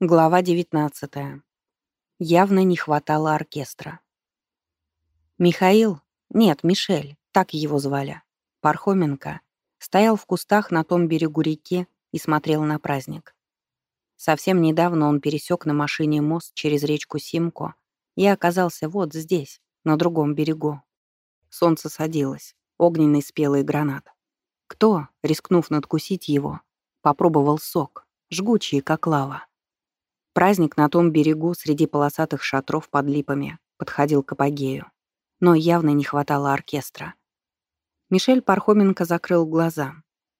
Глава 19. Явно не хватало оркестра. Михаил, нет, Мишель, так его звали, Пархоменко, стоял в кустах на том берегу реки и смотрел на праздник. Совсем недавно он пересек на машине мост через речку Симко и оказался вот здесь, на другом берегу. Солнце садилось, огненный спелый гранат. Кто, рискнув надкусить его, попробовал сок, жгучий, как лава. Праздник на том берегу среди полосатых шатров под липами подходил к апогею. Но явно не хватало оркестра. Мишель Пархоменко закрыл глаза.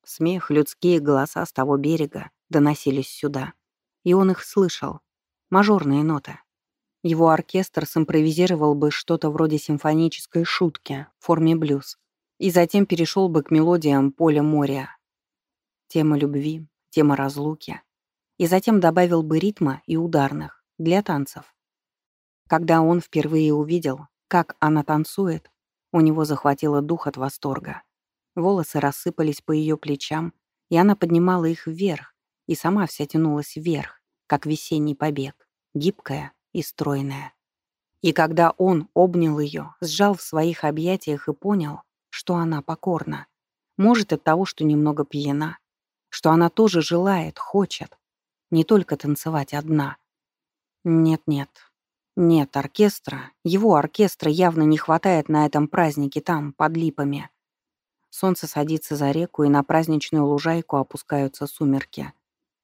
Смех, людские голоса с того берега доносились сюда. И он их слышал. Мажорные ноты. Его оркестр симпровизировал бы что-то вроде симфонической шутки в форме блюз. И затем перешел бы к мелодиям поля моря. Тема любви, тема разлуки, и затем добавил бы ритма и ударных для танцев. Когда он впервые увидел, как она танцует, у него захватило дух от восторга. Волосы рассыпались по ее плечам, и она поднимала их вверх, и сама вся тянулась вверх, как весенний побег, гибкая и стройная. И когда он обнял ее, сжал в своих объятиях и понял, что она покорна, может от того, что немного пьяна, что она тоже желает, хочет, не только танцевать одна. Нет-нет. Нет оркестра. Его оркестра явно не хватает на этом празднике там, под липами. Солнце садится за реку, и на праздничную лужайку опускаются сумерки.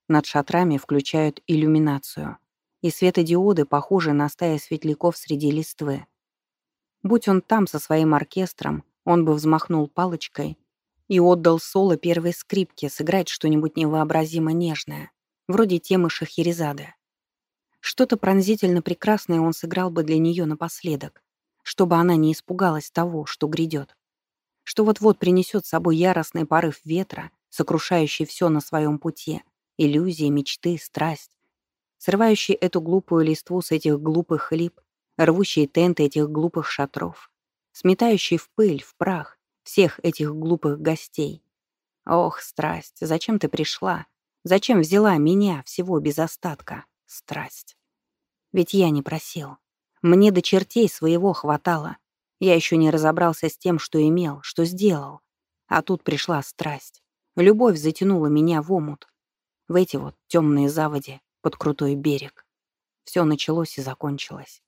Над шатрами включают иллюминацию. И светодиоды похожи на стаи светляков среди листвы. Будь он там со своим оркестром, он бы взмахнул палочкой и отдал соло первой скрипке сыграть что-нибудь невообразимо нежное вроде темы Шахерезады. Что-то пронзительно прекрасное он сыграл бы для нее напоследок, чтобы она не испугалась того, что грядет. Что вот-вот принесет с собой яростный порыв ветра, сокрушающий все на своем пути, иллюзии, мечты, страсть, срывающий эту глупую листву с этих глупых лип, рвущий тенты этих глупых шатров, сметающий в пыль, в прах всех этих глупых гостей. Ох, страсть, зачем ты пришла? Зачем взяла меня всего без остатка? Страсть. Ведь я не просил. Мне до чертей своего хватало. Я еще не разобрался с тем, что имел, что сделал. А тут пришла страсть. Любовь затянула меня в омут. В эти вот темные заводи под крутой берег. Все началось и закончилось.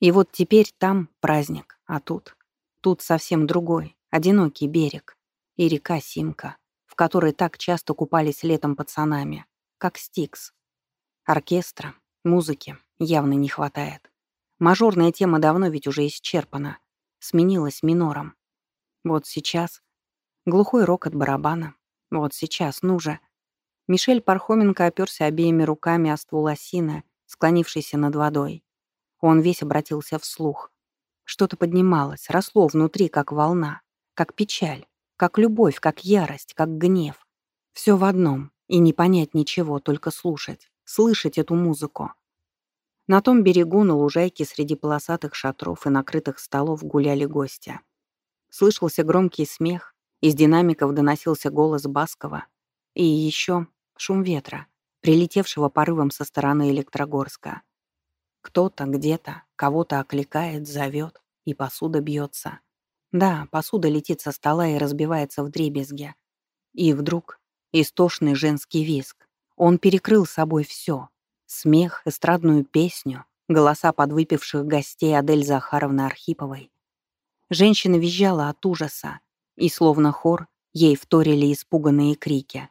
И вот теперь там праздник, а тут... Тут совсем другой, одинокий берег. И река Симка в которой так часто купались летом пацанами, как Стикс. Оркестра, музыки явно не хватает. Мажорная тема давно ведь уже исчерпана, сменилась минором. Вот сейчас глухой рок от барабана. Вот сейчас, ну же. Мишель Пархоменко оперся обеими руками о ствол осины, склонившийся над водой. Он весь обратился вслух. Что-то поднималось, росло внутри, как волна, как печаль. Как любовь, как ярость, как гнев. Все в одном. И не понять ничего, только слушать. Слышать эту музыку. На том берегу, на лужайке среди полосатых шатров и накрытых столов гуляли гости. Слышался громкий смех, из динамиков доносился голос Баскова и еще шум ветра, прилетевшего порывом со стороны Электрогорска. Кто-то где-то кого-то окликает, зовет, и посуда бьется. Да, посуда летит со стола и разбивается в дребезге. И вдруг истошный женский визг. Он перекрыл собой все. Смех, эстрадную песню, голоса подвыпивших гостей Адель Захаровны Архиповой. Женщина визжала от ужаса, и словно хор ей вторили испуганные крики.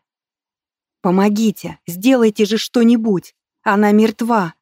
«Помогите! Сделайте же что-нибудь! Она мертва!